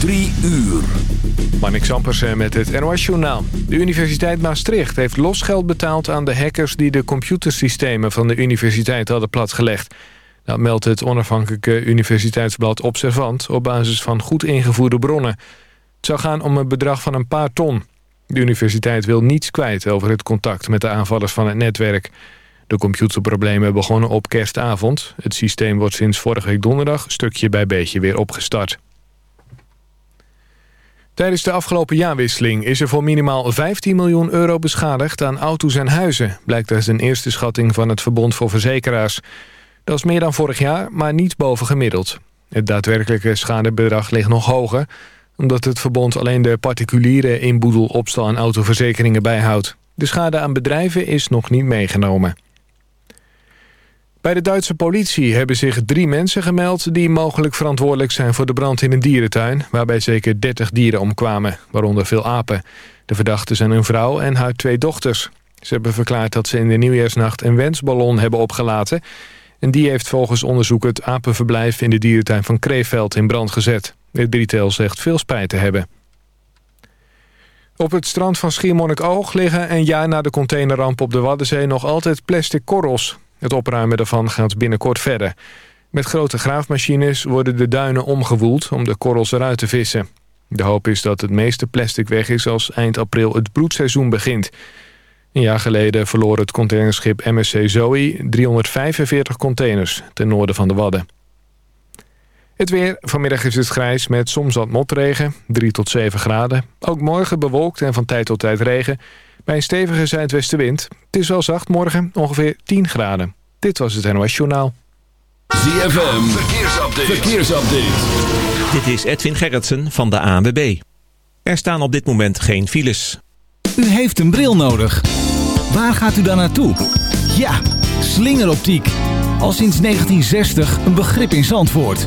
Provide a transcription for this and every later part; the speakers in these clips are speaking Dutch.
Drie uur. Marnik Sampersen met het NOS Journaal. De Universiteit Maastricht heeft losgeld betaald aan de hackers... die de computersystemen van de universiteit hadden platgelegd. Dat meldt het onafhankelijke universiteitsblad Observant... op basis van goed ingevoerde bronnen. Het zou gaan om een bedrag van een paar ton. De universiteit wil niets kwijt over het contact met de aanvallers van het netwerk. De computerproblemen begonnen op kerstavond. Het systeem wordt sinds vorige week donderdag stukje bij beetje weer opgestart. Tijdens de afgelopen jaarwisseling is er voor minimaal 15 miljoen euro beschadigd aan auto's en huizen, blijkt uit een eerste schatting van het Verbond voor Verzekeraars. Dat is meer dan vorig jaar, maar niet boven gemiddeld. Het daadwerkelijke schadebedrag ligt nog hoger, omdat het verbond alleen de particuliere inboedel, opstal en autoverzekeringen bijhoudt. De schade aan bedrijven is nog niet meegenomen. Bij de Duitse politie hebben zich drie mensen gemeld... die mogelijk verantwoordelijk zijn voor de brand in een dierentuin... waarbij zeker 30 dieren omkwamen, waaronder veel apen. De verdachten zijn een vrouw en haar twee dochters. Ze hebben verklaard dat ze in de nieuwjaarsnacht een wensballon hebben opgelaten... en die heeft volgens onderzoek het apenverblijf... in de dierentuin van Kreeveld in brand gezet. Het drietal zegt veel spijt te hebben. Op het strand van Schiermonnikoog liggen een jaar na de containerramp op de Waddenzee... nog altijd plastic korrels. Het opruimen daarvan gaat binnenkort verder. Met grote graafmachines worden de duinen omgewoeld om de korrels eruit te vissen. De hoop is dat het meeste plastic weg is als eind april het broedseizoen begint. Een jaar geleden verloor het containerschip MSC Zoe 345 containers ten noorden van de Wadden. Het weer. Vanmiddag is het grijs met soms wat motregen, 3 tot 7 graden. Ook morgen bewolkt en van tijd tot tijd regen. Bij een stevige zuidwestenwind. Het is wel zacht morgen, ongeveer 10 graden. Dit was het NOS Journaal. ZFM, verkeersupdate. verkeersupdate. Dit is Edwin Gerritsen van de ANWB. Er staan op dit moment geen files. U heeft een bril nodig. Waar gaat u dan naartoe? Ja, slingeroptiek. Al sinds 1960 een begrip in Zandvoort.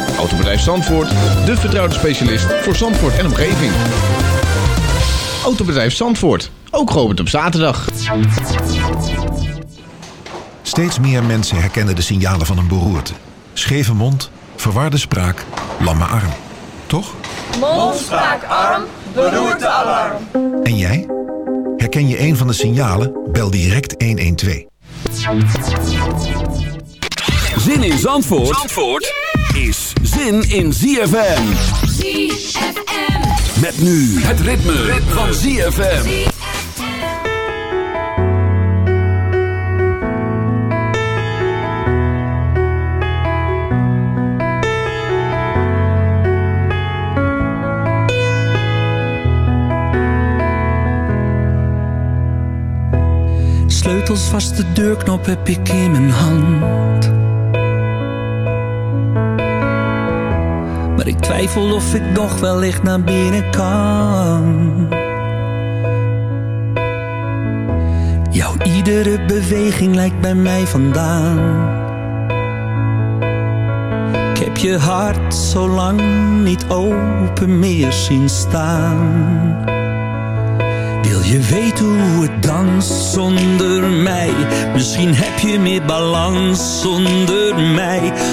Autobedrijf Zandvoort, de vertrouwde specialist voor Zandvoort en omgeving. Autobedrijf Zandvoort, ook geopend op zaterdag. Steeds meer mensen herkennen de signalen van een beroerte. Scheve mond, verwarde spraak, lamme arm. Toch? Mond, spraak, arm, beroerte, alarm. En jij? Herken je een van de signalen? Bel direct 112. Zin in Zandvoort, Zandvoort zin in ZFM. ZFM. Met nu het ritme, ritme. van ZFM. Sleutels vast, de deurknop heb ik in mijn hand. Twijfel of ik nog wellicht naar binnen kan. Jouw iedere beweging lijkt bij mij vandaan. Ik heb je hart zo lang niet open meer zien staan. Wil je weten hoe het danst zonder mij? Misschien heb je meer balans zonder mij.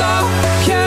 opzij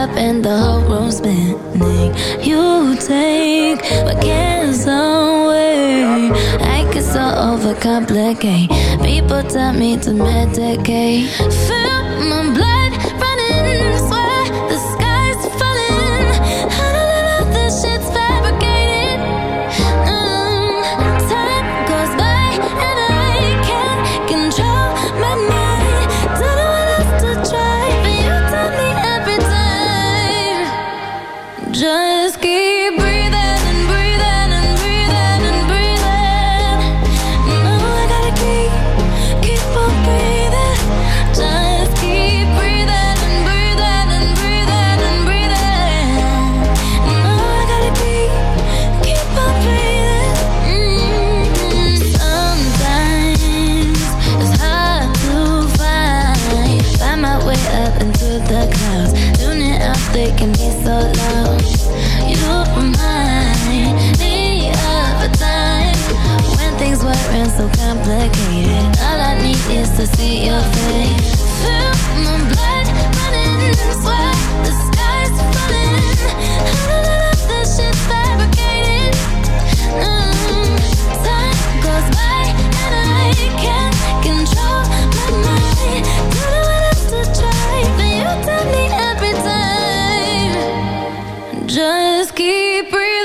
up and the whole room spinning. You take my cares away. I get so overcomplicate. People tell me to medicate. Fill my blood. just keep breathing.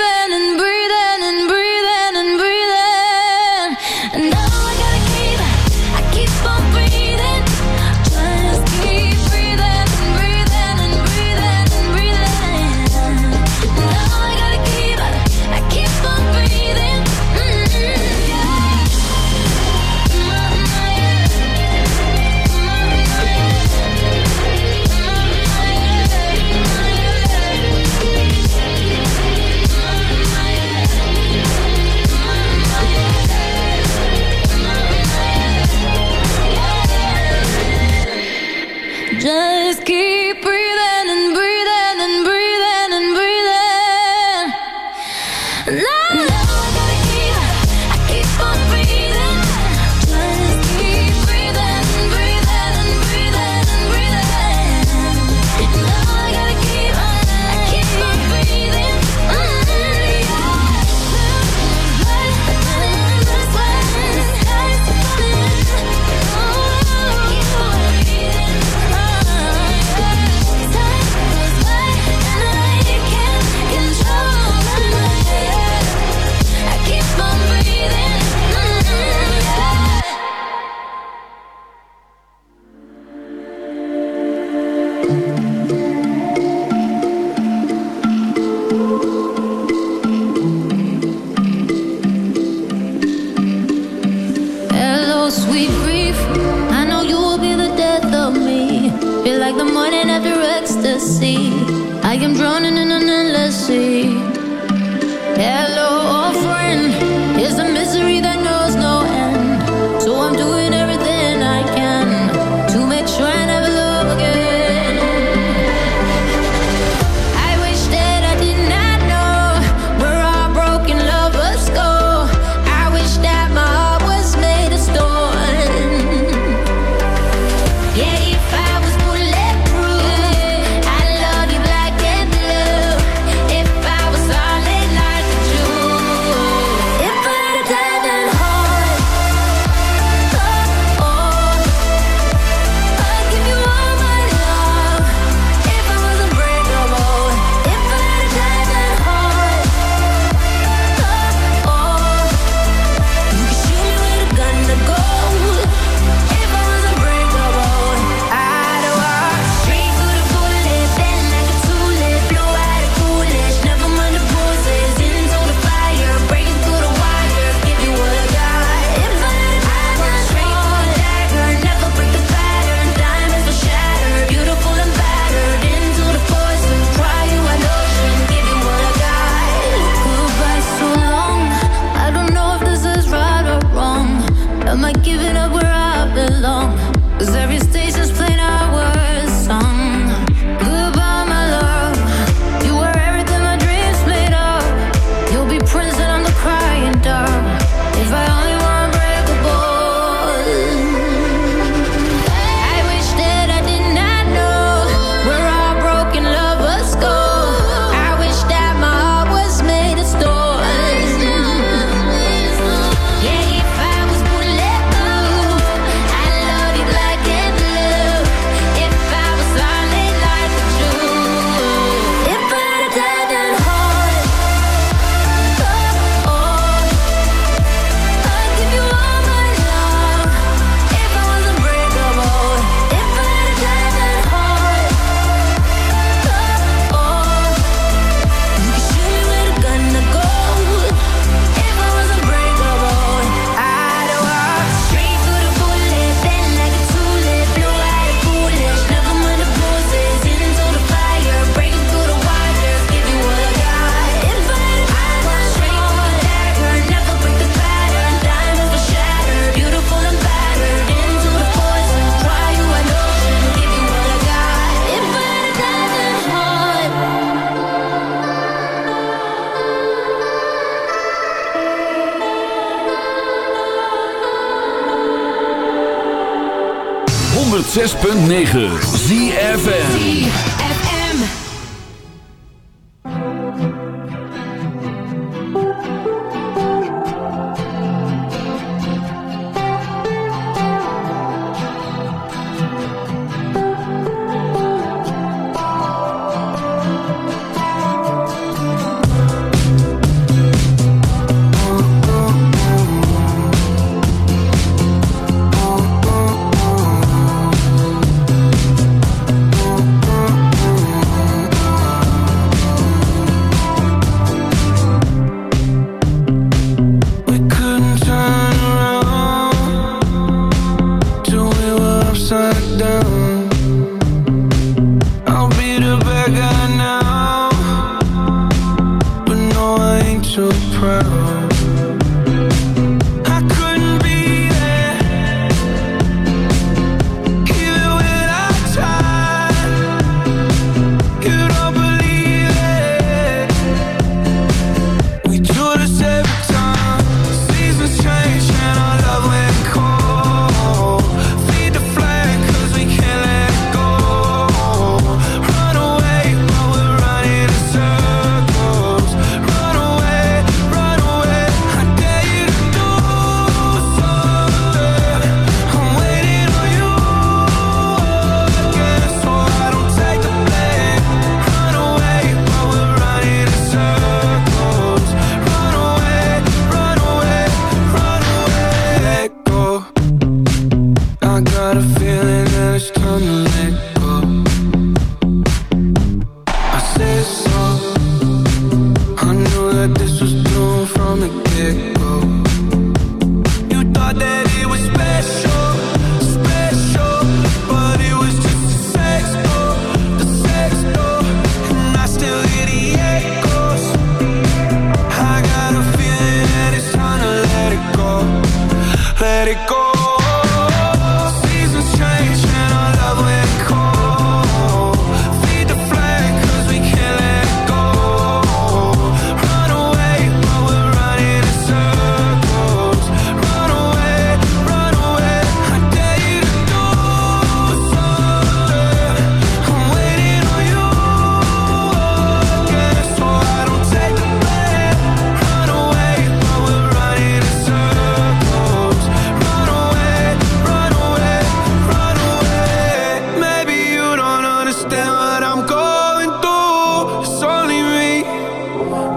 106.9 ZFN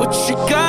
what you got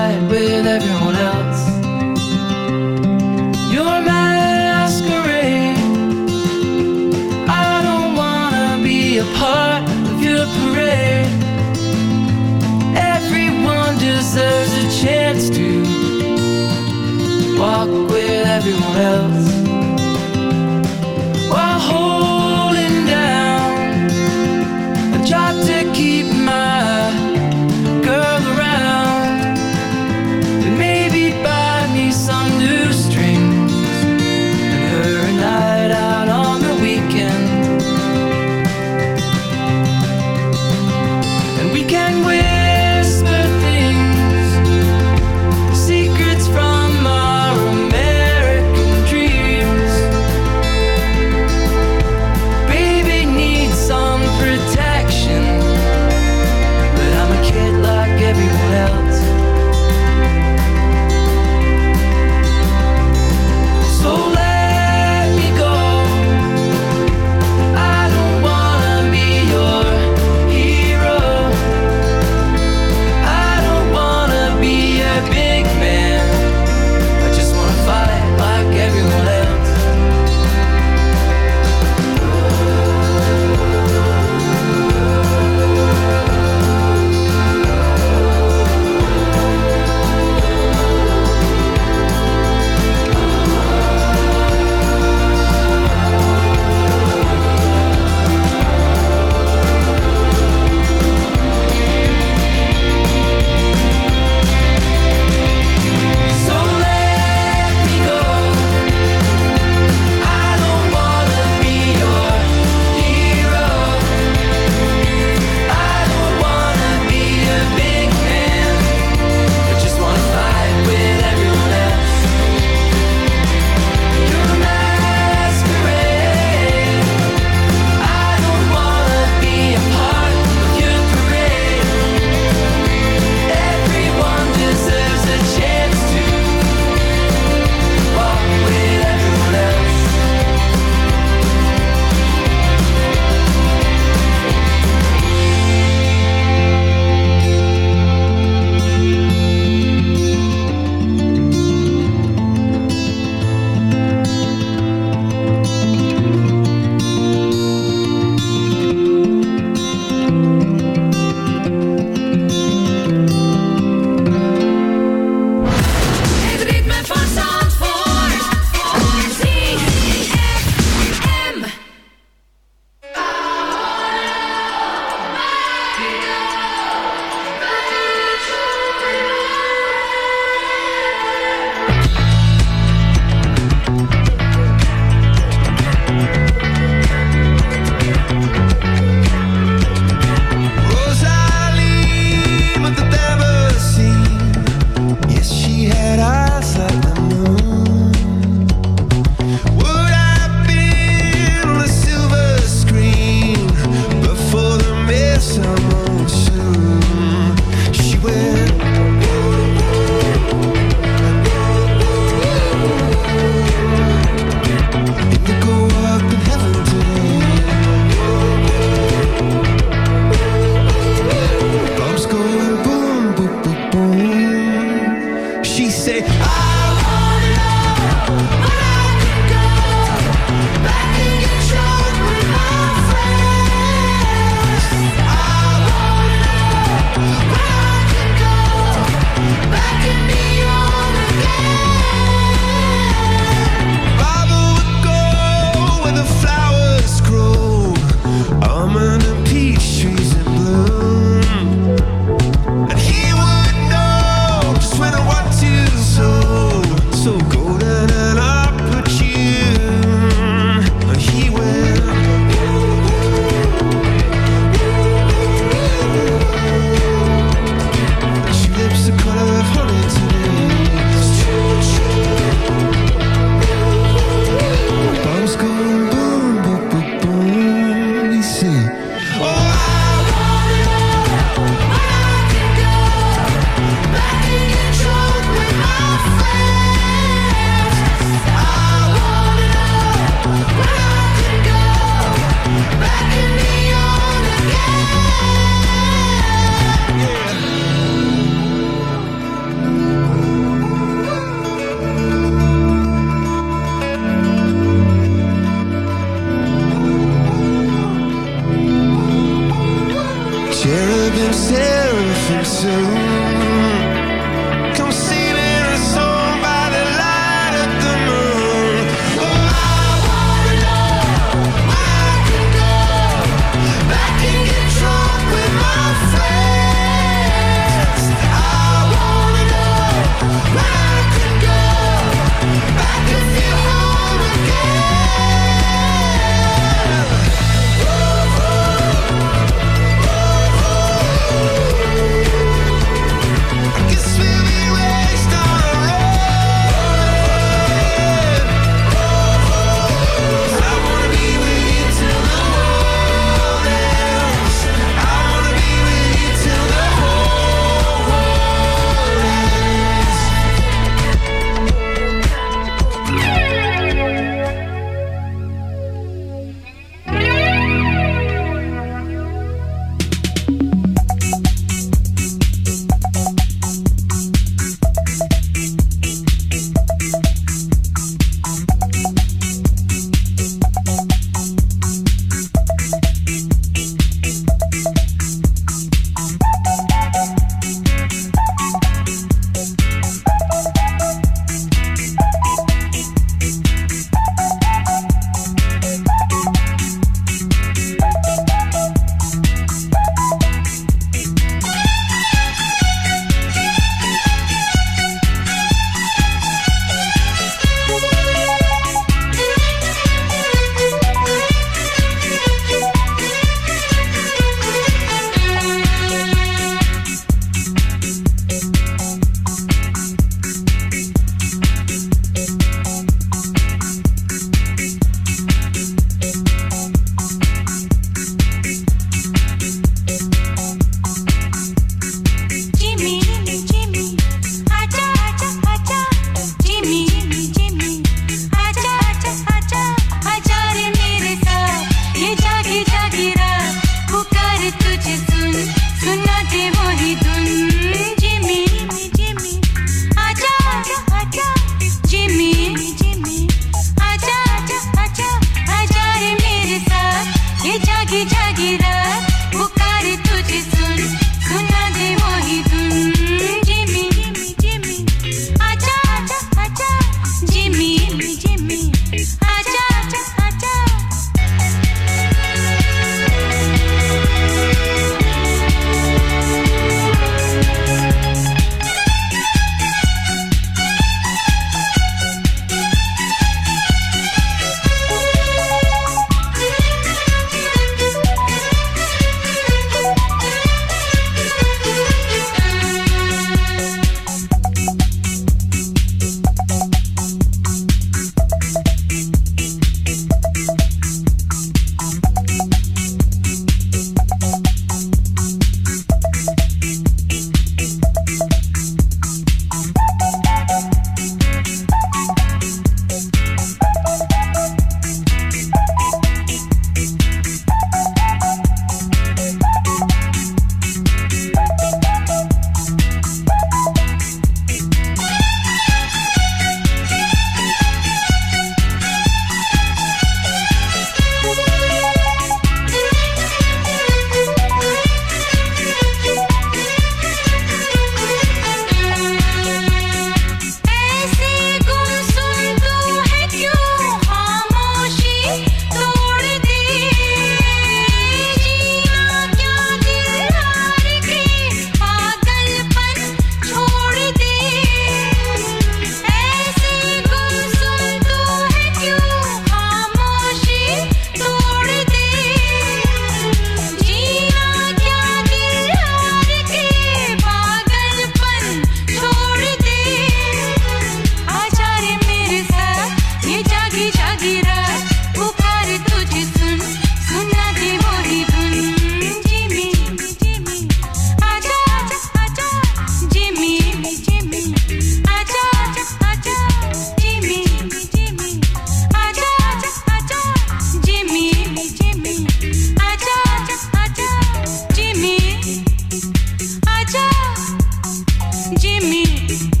Jimmy.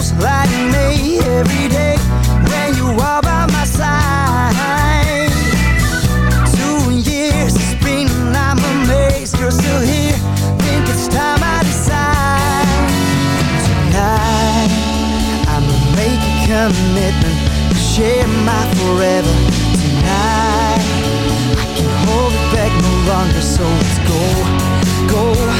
Feels like May every day when you are by my side. Two years it's been, I'm amazed you're still here. Think it's time I decide. Tonight, I'ma make a commitment to share my forever. Tonight, I can't hold it back no longer, so let's go, go, go,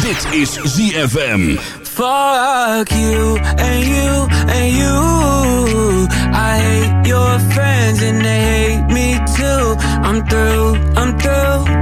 Dit is ZFM. Fuck you and you and you. I hate your friends and they hate me too. I'm through, I'm through.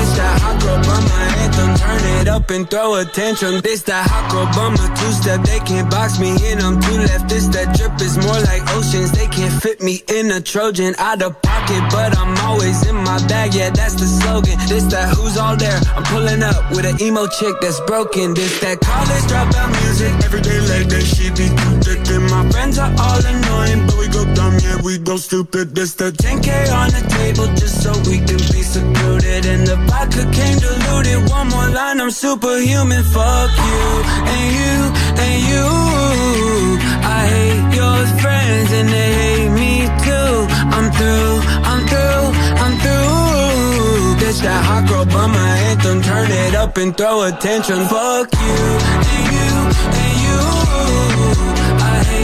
This hot girl bummer anthem. Turn it up and throw attention. This that hot girl bummer two step. They can't box me in. I'm two left. This that drip is more like oceans. They can't fit me in a Trojan out of pocket, but I'm always in my bag. Yeah, that's the slogan. This that who's all there. I'm pulling up with an emo chick that's broken. This that college dropout music. Every day like that, she be are all annoying, but we go dumb, yeah, we go stupid. This the 10K on the table just so we can be secluded. And the vodka came diluted. One more line, I'm superhuman. Fuck you and you and you. I hate your friends and they hate me too. I'm through, I'm through, I'm through. That's that hot girl by my anthem. Turn it up and throw attention. Fuck you and you and you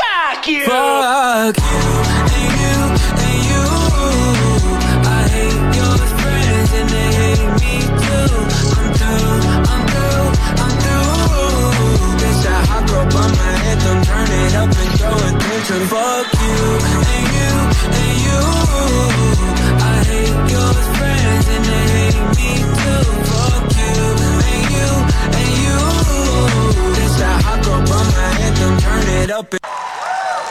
Fuck you! Fuck you and you and you. I hate your friends and they hate me too. I'm through, I'm through, I'm through. This that hot girl by my anthem. Turn it up and throw attention. Fuck you and you and you. I hate your friends and they hate me too. Fuck you and you and you. This that hot girl by my anthem. Turn it up and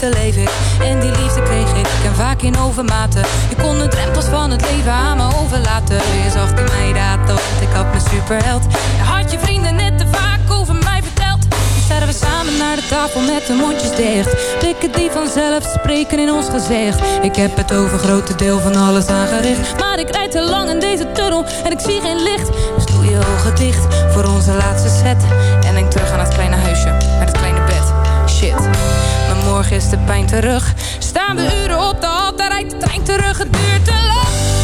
Leef ik. En die liefde kreeg ik en vaak in overmaten. Je kon de drempels van het leven aan me overlaten. Je zag in mij dat, want ik had mijn superheld. Je had je vrienden net te vaak over mij verteld. Nu staan we samen naar de tafel met de mondjes dicht. Blikken die vanzelf spreken in ons gezicht. Ik heb het over grote deel van alles aangericht. Maar ik rijd te lang in deze tunnel en ik zie geen licht. Dus doe je ogen dicht voor onze laatste set. En denk terug aan het kleine huisje met het kleine bed. Shit, morgen is de pijn terug. Staan we uren op de hal, daar rijdt de trein terug. Het duurt te lang.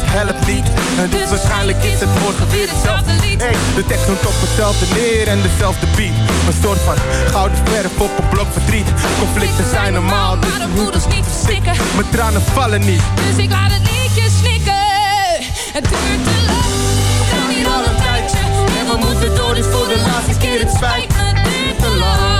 het helpt niet. En dus waarschijnlijk is het morgen weer hetzelfde lied. Hey, de tekst noemt op hetzelfde neer en dezelfde beat. Een soort van gouden verf op een blok verdriet. Conflicten zijn normaal, dus Maar de voeders niet verstikken. mijn tranen vallen niet. Dus ik laat het liedje snikken. Het duurt te lang. We staan hier al een tijdje. En we moeten door, dus voor de laatste keer. Het spijt me, het duurt te lang.